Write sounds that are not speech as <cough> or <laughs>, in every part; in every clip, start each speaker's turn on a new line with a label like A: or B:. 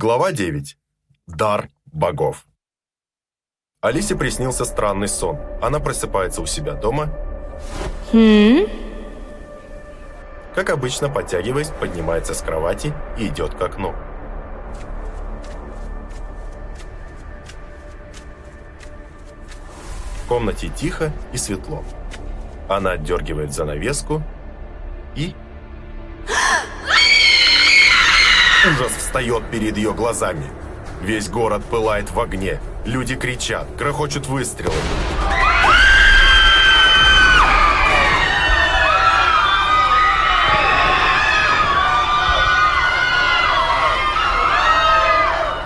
A: Глава 9. Дар богов. Алисе приснился странный сон. Она просыпается у себя дома.
B: Хм?
A: Как обычно, подтягиваясь, поднимается с кровати и идет к окну. В комнате тихо и светло. Она отдергивает занавеску и... <gasps> Ужас встает перед ее глазами. Весь город пылает в огне. Люди кричат, грохочут выстрелы.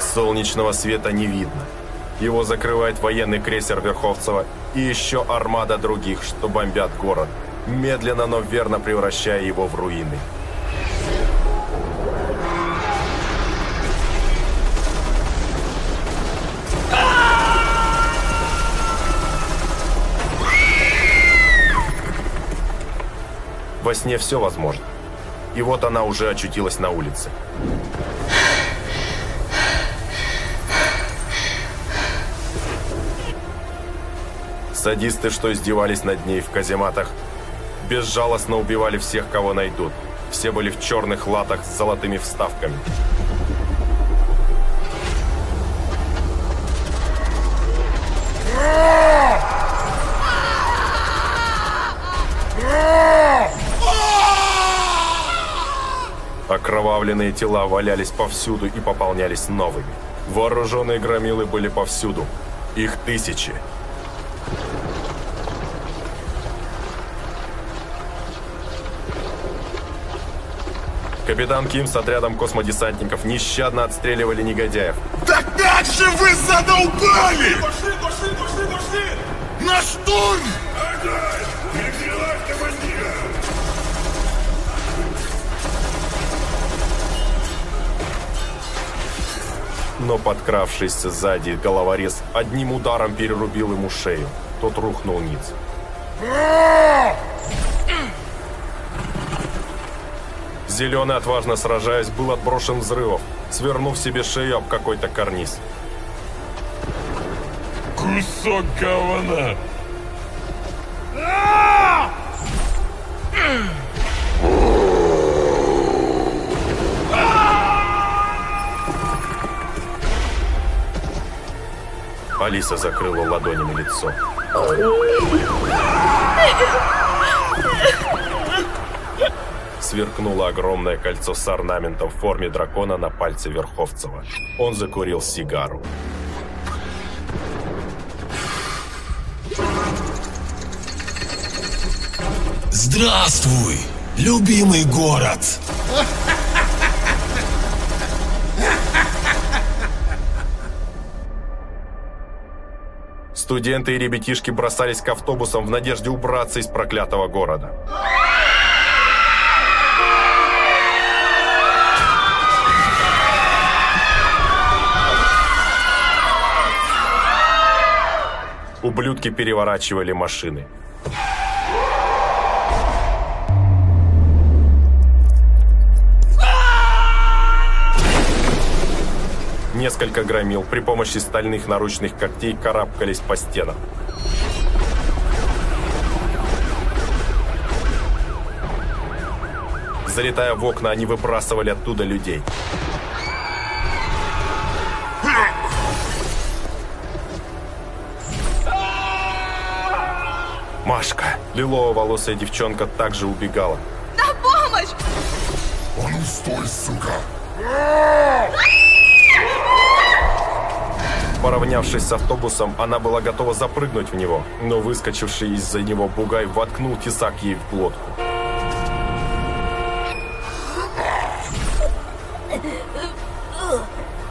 A: Солнечного света не видно. Его закрывает военный крейсер Верховцева и еще армада других, что бомбят город, медленно, но верно превращая его в руины. Во сне все возможно. И вот она уже очутилась на улице. Садисты, что издевались над ней в казематах, безжалостно убивали всех, кого найдут. Все были в черных латах с золотыми вставками. Окровавленные тела валялись повсюду и пополнялись новыми. Вооруженные громилы были повсюду. Их тысячи. Капитан Ким с отрядом космодесантников нещадно отстреливали негодяев.
C: Да как же вы задолбали!
D: Пошли, пошли, пошли, пошли!
C: На штурм!
D: Огонь!
A: Но подкравшийся сзади головорез одним ударом перерубил ему шею. Тот рухнул ниц. Зеленый, отважно сражаясь, был отброшен взрывов, свернув себе шею об какой-то карниз.
D: Кусок говна!
A: Алиса закрыла ладонями лицо. Сверкнуло огромное кольцо с орнаментом в форме дракона на пальце Верховцева. Он закурил сигару.
C: Здравствуй, любимый город!
A: Студенты и ребятишки бросались к автобусам в надежде убраться из проклятого города. Ублюдки переворачивали машины. Несколько громил при помощи стальных наручных когтей карабкались по стенам. Залетая в окна, они выбрасывали оттуда людей. Машка, лилово-волосая девчонка, также убегала.
B: На помощь!
C: А ну стой, сука!
A: Поравнявшись с автобусом, она была готова запрыгнуть в него, но выскочивший из-за него бугай воткнул тесак ей в глотку.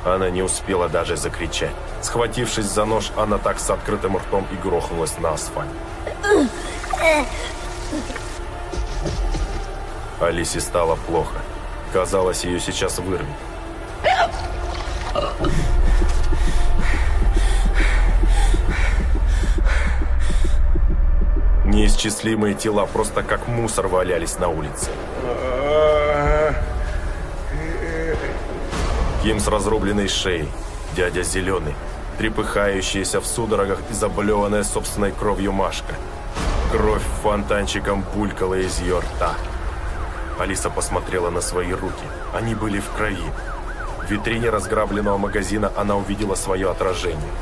A: Она не успела даже закричать. Схватившись за нож, она так с открытым ртом и грохнулась на асфальт. Алисе стало плохо. Казалось, ее сейчас вырвет. Неисчислимые тела просто как мусор валялись на улице. Ким с разрубленной шеей, дядя Зеленый, трепыхающаяся в судорогах и заблеванная собственной кровью Машка. Кровь фонтанчиком булькала из ее рта. Алиса посмотрела на свои руки. Они были в крови. В витрине разграбленного магазина она увидела свое отражение.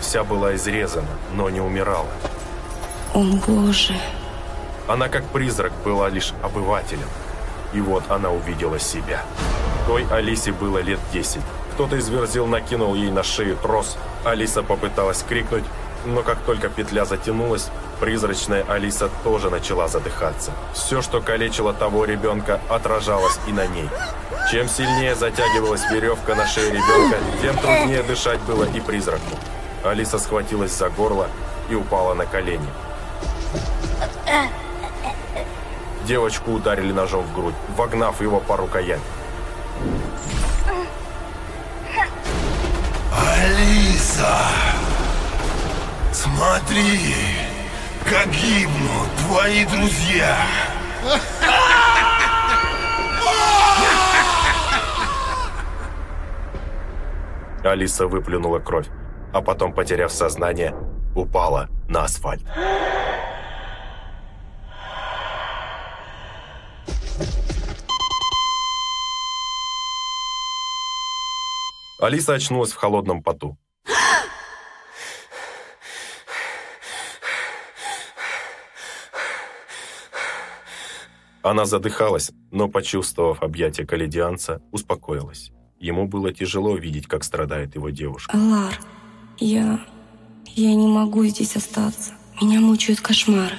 A: Вся была изрезана, но не умирала.
E: О боже.
A: Она как призрак была лишь обывателем. И вот она увидела себя. Той Алисе было лет 10. Кто-то из верзил накинул ей на шею трос. Алиса попыталась крикнуть, но как только петля затянулась, призрачная Алиса тоже начала задыхаться. Все, что калечило того ребенка, отражалось и на ней. Чем сильнее затягивалась веревка на шее ребенка, тем труднее дышать было и призраку. Алиса схватилась за горло и упала на колени. Девочку ударили ножом в грудь, вогнав его по рукоять.
C: Алиса! Смотри, как гибнут твои друзья!
A: Алиса выплюнула кровь, а потом, потеряв сознание, упала на асфальт. Алиса очнулась в холодном поту. Она задыхалась, но, почувствовав объятие каледианца, успокоилась. Ему было тяжело видеть, как страдает его девушка.
E: Алар, я... Я не могу здесь остаться. Меня мучают кошмары.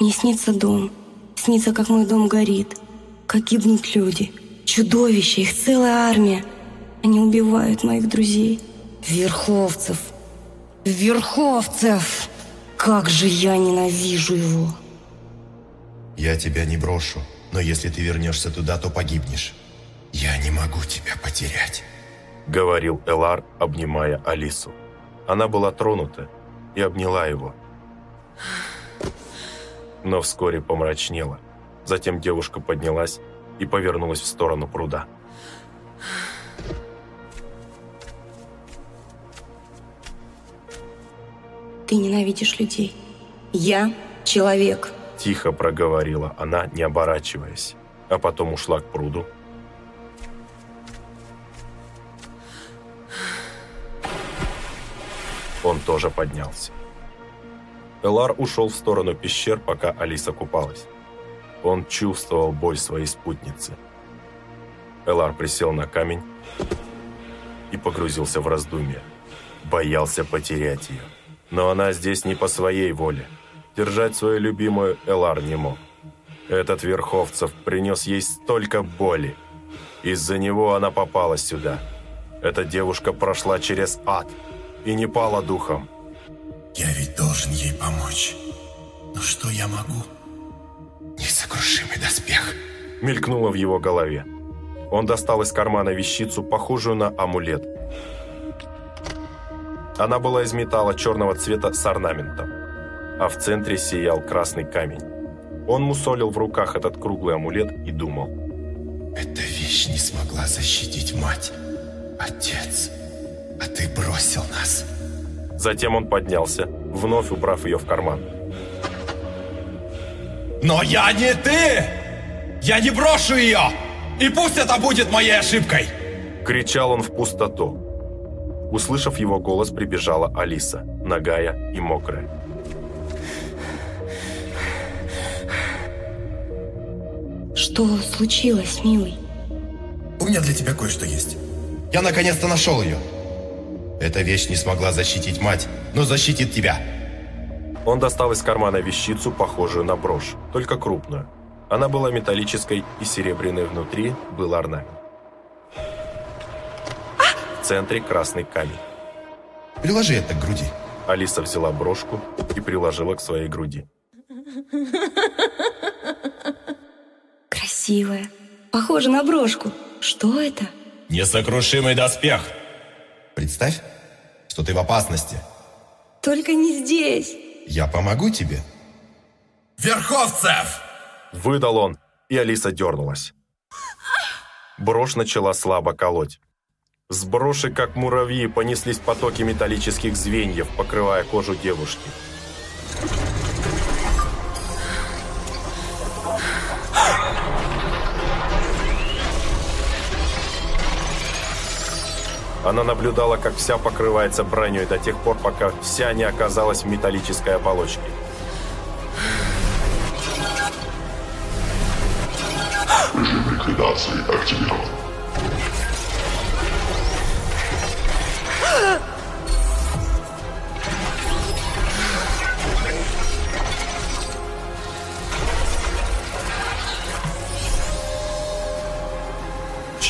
E: Мне снится дом. Снится, как мой дом горит. Как гибнут люди. Чудовища, их целая армия. Они убивают моих друзей. Верховцев. Верховцев! Как же я ненавижу его.
C: Я тебя не брошу, но если ты вернешься туда, то погибнешь. Я не могу тебя потерять.
A: Говорил Элар, обнимая Алису. Она была тронута и обняла его. Но вскоре помрачнела. Затем девушка поднялась и повернулась в сторону пруда.
E: Ты ненавидишь людей. Я человек.
A: Тихо проговорила она, не оборачиваясь, а потом ушла к пруду. Он тоже поднялся. Элар ушел в сторону пещер, пока Алиса купалась. Он чувствовал боль своей спутницы. Элар присел на камень и погрузился в раздумья. Боялся потерять ее. Но она здесь не по своей воле. Держать свою любимую Элар не мог. Этот Верховцев принес ей столько боли. Из-за него она попала сюда. Эта девушка прошла через ад и не пала духом.
C: Я ведь должен ей помочь. Но что я могу? Несокрушимый доспех.
A: Мелькнуло в его голове. Он достал из кармана вещицу, похожую на амулет. Она была из металла черного цвета с орнаментом, а в центре сиял красный камень. Он мусолил в руках этот круглый амулет и думал.
C: Эта вещь не смогла защитить мать. Отец, а ты бросил нас.
A: Затем он поднялся, вновь убрав ее в карман.
F: Но я не ты! Я не брошу ее! И пусть это будет моей ошибкой!
A: Кричал он в пустоту. Услышав его голос, прибежала Алиса, нагая и мокрая.
E: Что случилось, милый?
C: У меня для тебя кое-что есть. Я наконец-то нашел ее. Эта вещь не смогла защитить мать, но защитит тебя.
A: Он достал из кармана вещицу, похожую на брошь, только крупную. Она была металлической и серебряной внутри был орнамент. В центре красный камень.
C: Приложи это к груди.
A: Алиса взяла брошку и приложила к своей груди.
E: Красивая. Похоже на брошку. Что это?
F: Несокрушимый доспех!
C: Представь, что ты в опасности.
E: Только не здесь.
C: Я помогу тебе.
F: Верховцев!
A: Выдал он, и Алиса дернулась. Брошь начала слабо колоть. С броши, как муравьи, понеслись потоки металлических звеньев, покрывая кожу девушки. Она наблюдала, как вся покрывается броней до тех пор, пока вся не оказалась в металлической оболочке.
G: Режим ликвидации активирован.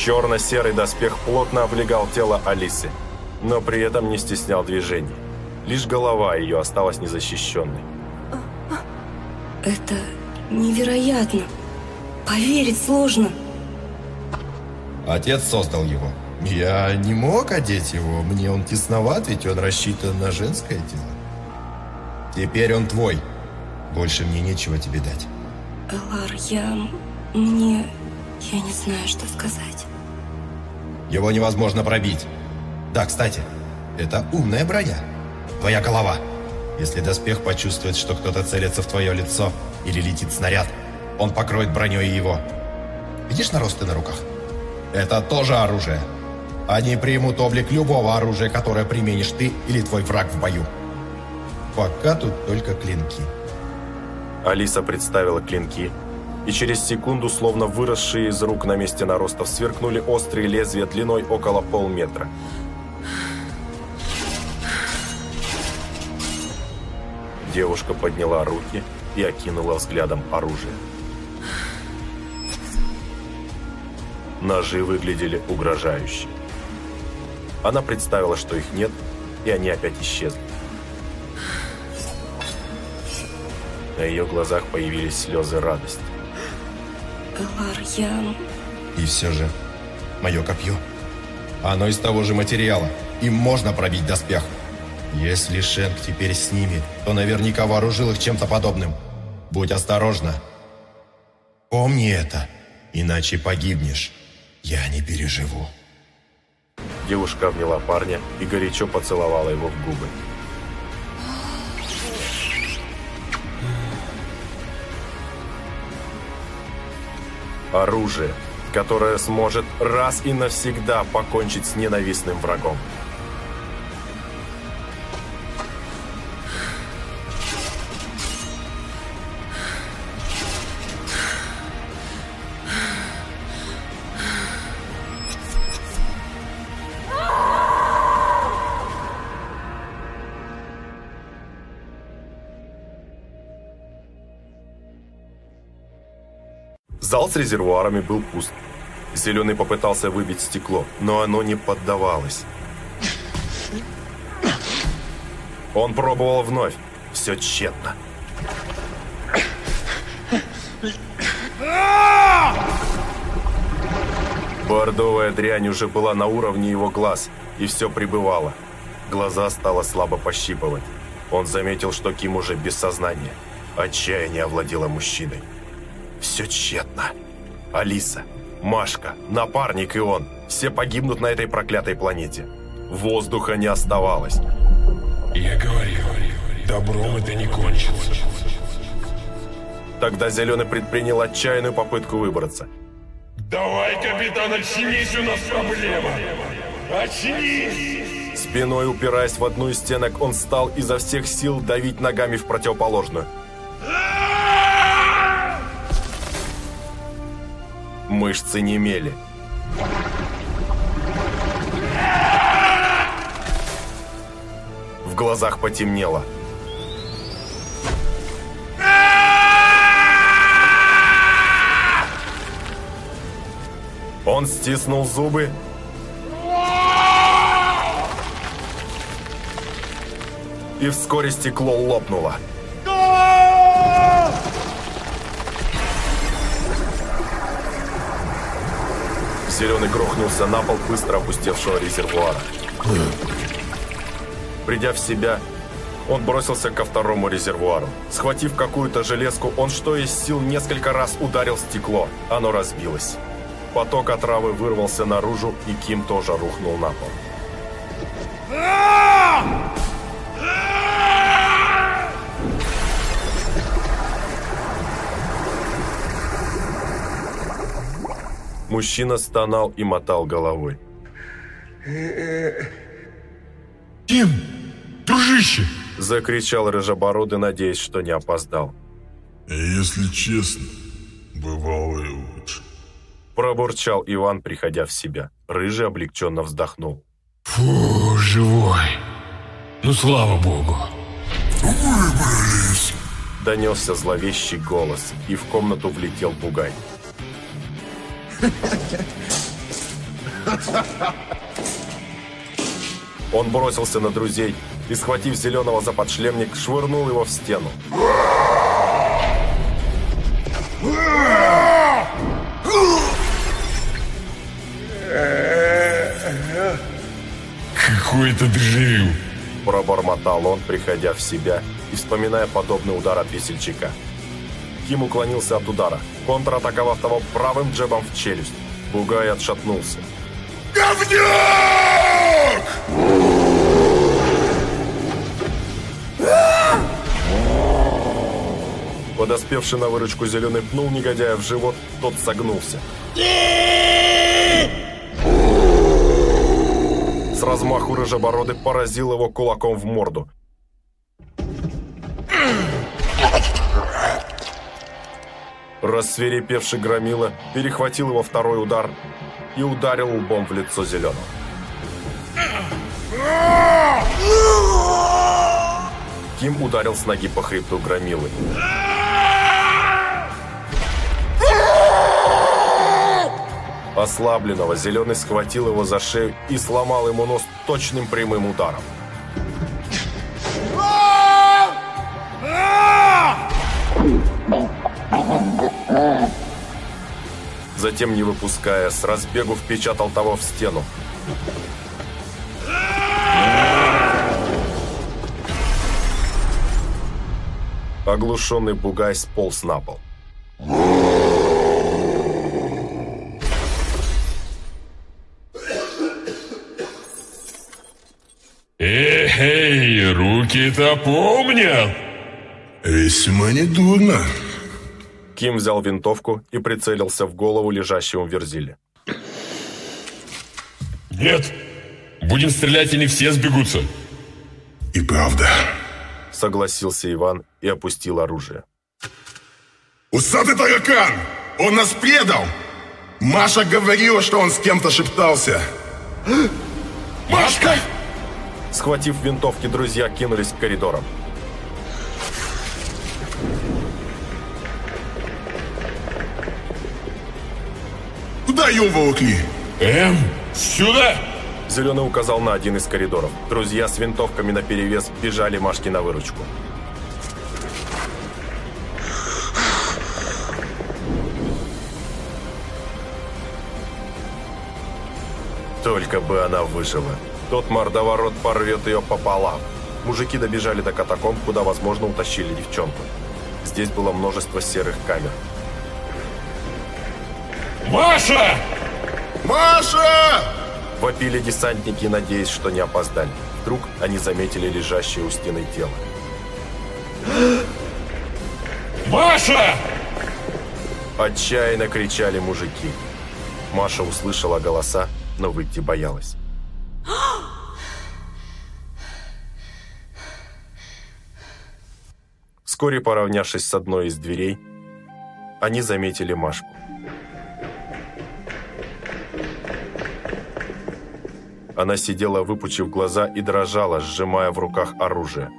A: Черно-серый доспех плотно облегал тело Алисы, но при этом не стеснял движений. Лишь голова ее осталась незащищенной.
E: Это невероятно. Поверить сложно.
C: Отец создал его. Я не мог одеть его, мне он тесноват, ведь он рассчитан на женское тело. Теперь он твой. Больше мне нечего тебе дать.
E: Элар, я... Мне... Я не знаю, что сказать.
C: Его невозможно пробить. Да, кстати, это умная броня. Твоя голова. Если доспех почувствует, что кто-то целится в твое лицо или летит снаряд, он покроет броней его. Видишь наросты на руках? Это тоже оружие. Они примут облик любого оружия, которое применишь ты или твой враг в бою. Пока тут только клинки.
A: Алиса представила клинки, и через секунду, словно выросшие из рук на месте наростов, сверкнули острые лезвия длиной около полметра. Девушка подняла руки и окинула взглядом оружие. Ножи выглядели угрожающе. Она представила, что их нет, и они опять исчезли. На ее глазах появились слезы радости.
E: Элар, я...
C: И все же, мое копье. Оно из того же материала. Им можно пробить доспех. Если Шенк теперь с ними, то наверняка вооружил их чем-то подобным. Будь осторожна. Помни это, иначе погибнешь. Я не переживу.
A: Девушка обняла парня и горячо поцеловала его в губы. Оружие, которое сможет раз и навсегда покончить с ненавистным врагом. Зал с резервуарами был пуст. Зеленый попытался выбить стекло, но оно не поддавалось. Он пробовал вновь. Все тщетно. Бордовая дрянь уже была на уровне его глаз, и все прибывало. Глаза стало слабо пощипывать. Он заметил, что Ким уже без сознания. Отчаяние овладело мужчиной. Все тщетно. Алиса, Машка, напарник и он. Все погибнут на этой проклятой планете. Воздуха не оставалось.
D: Я говорил, добром это не кончится.
A: Тогда Зеленый предпринял отчаянную попытку выбраться.
D: Давай, капитан, очнись, у нас проблема. Очнись!
A: Спиной упираясь в одну из стенок, он стал изо всех сил давить ногами в противоположную. Мышцы немели. В глазах потемнело. Он стиснул зубы. И вскоре стекло лопнуло. Зеленый грохнулся на пол быстро опустевшего резервуара. Придя в себя, он бросился ко второму резервуару. Схватив какую-то железку, он что из сил несколько раз ударил стекло. Оно разбилось. Поток отравы вырвался наружу, и Ким тоже рухнул на пол. Мужчина стонал и мотал головой.
D: Ким, дружище!
A: Закричал Рыжебородый, надеясь, что не опоздал.
D: Если честно, бывало и лучше.
A: Пробурчал Иван, приходя в себя. Рыжий облегченно вздохнул.
D: Фу, живой. Ну, слава богу.
A: Донесся зловещий голос, и в комнату влетел Бугай. Он бросился на друзей и, схватив зеленого за подшлемник, швырнул его в стену.
D: Какой-то дежавю.
A: Пробормотал он, приходя в себя и вспоминая подобный удар от весельчака. Ким уклонился от удара, контратаковав того правым джебом в челюсть. Бугай отшатнулся. Подоспевший на выручку зеленый пнул негодяя в живот, тот согнулся. С размаху рыжебородый поразил его кулаком в морду. Рассверепевший громила перехватил его второй удар и ударил лбом в лицо зеленого. Ким ударил с ноги по хребту громилы. Ослабленного Зеленый схватил его за шею и сломал ему нос точным прямым ударом. Затем, не выпуская, с разбегу впечатал того в стену. Оглушенный бугай сполз на пол.
D: Эй, руки-то помнят.
G: Весьма недурно.
A: Ким взял винтовку и прицелился в голову лежащему в Верзиле.
D: Нет, будем стрелять, и не все сбегутся.
G: И правда.
A: Согласился Иван и опустил оружие.
G: Усатый таракан! Он нас предал! Маша говорила, что он с кем-то шептался.
D: Машка!
A: Схватив винтовки, друзья кинулись к коридорам.
G: Куда ее волокли?
D: Эм, сюда!
A: Зеленый указал на один из коридоров. Друзья с винтовками наперевес бежали Машке на выручку. Только бы она выжила. Тот мордоворот порвет ее пополам. Мужики добежали до катакомб, куда, возможно, утащили девчонку. Здесь было множество серых камер.
D: Маша!
G: Маша!
A: Вопили десантники, надеясь, что не опоздали. Вдруг они заметили лежащее у стены тело.
D: Маша!
A: Отчаянно кричали мужики. Маша услышала голоса, но выйти боялась. Вскоре, поравнявшись с одной из дверей, они заметили Машку. Она сидела, выпучив глаза, и дрожала, сжимая в руках оружие.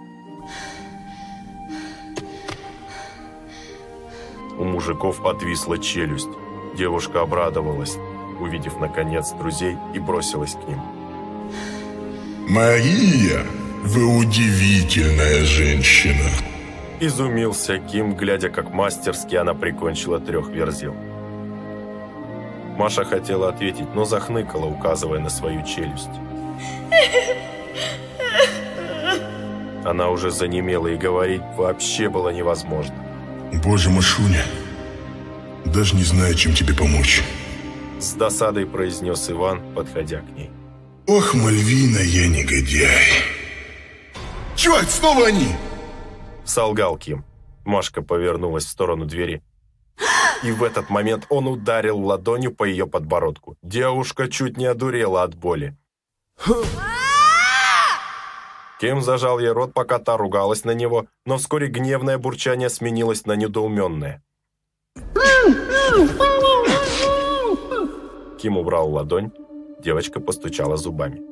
A: У мужиков отвисла челюсть. Девушка обрадовалась, увидев наконец друзей, и бросилась к ним.
G: Мария, вы удивительная женщина.
A: Изумился Ким, глядя, как мастерски она прикончила трех верзил. Маша хотела ответить, но захныкала, указывая на свою челюсть. Она уже занемела, и говорить вообще было невозможно.
G: Боже, Машуня, даже не знаю, чем тебе помочь.
A: С досадой произнес Иван, подходя к ней.
G: Ох, Мальвина, я негодяй. Черт, снова они!
A: Солгал Ким. Машка повернулась в сторону двери. И в этот момент он ударил ладонью по ее подбородку. Девушка чуть не одурела от боли. Ким зажал ей рот, пока та ругалась на него, но вскоре гневное бурчание сменилось на недоуменное. Ким убрал ладонь, девочка постучала зубами.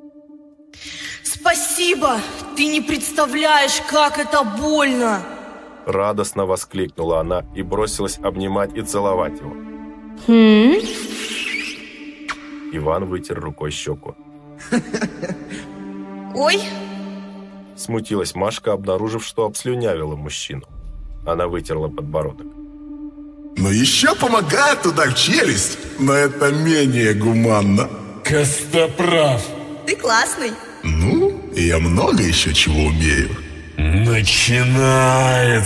B: Спасибо! Ты не представляешь, как это больно!
A: Радостно воскликнула она и бросилась обнимать и целовать его.
E: Хм?
A: Иван вытер рукой щеку. <laughs>
B: Ой,
A: Смутилась Машка, обнаружив, что обслюнявила мужчину. Она вытерла подбородок.
G: Но еще помогает удар в челюсть, но это менее гуманно.
D: Костоправ.
B: ты классный.
G: Ну, я много еще чего умею.
D: Начинается.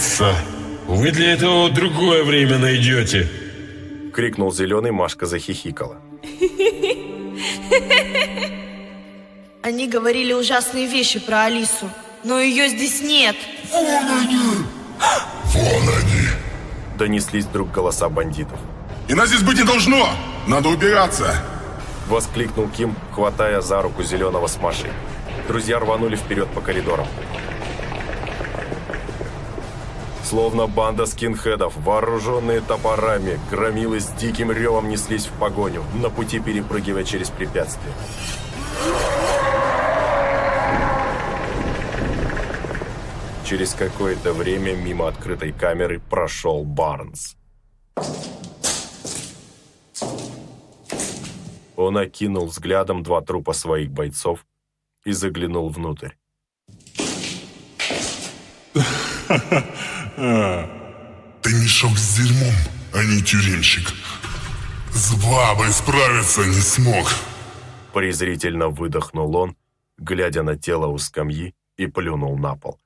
D: Вы для этого другое время найдете.
A: Крикнул зеленый, Машка захихикала.
B: Они говорили ужасные вещи про Алису, но ее здесь нет.
G: Вон они.
A: Донеслись вдруг голоса бандитов.
G: И нас здесь быть не должно. Надо убираться.
A: Воскликнул Ким, хватая за руку зеленого с Машей. Друзья рванули вперед по коридорам. Словно банда скинхедов, вооруженные топорами, громилы с диким ревом неслись в погоню, на пути перепрыгивая через препятствия. Через какое-то время мимо открытой камеры прошел Барнс. Он окинул взглядом два трупа своих бойцов и заглянул внутрь. <laughs>
G: Ты мешок с дерьмом, а не тюремщик. С бабой справиться не смог.
A: Презрительно выдохнул он, глядя на тело у скамьи, и плюнул на пол.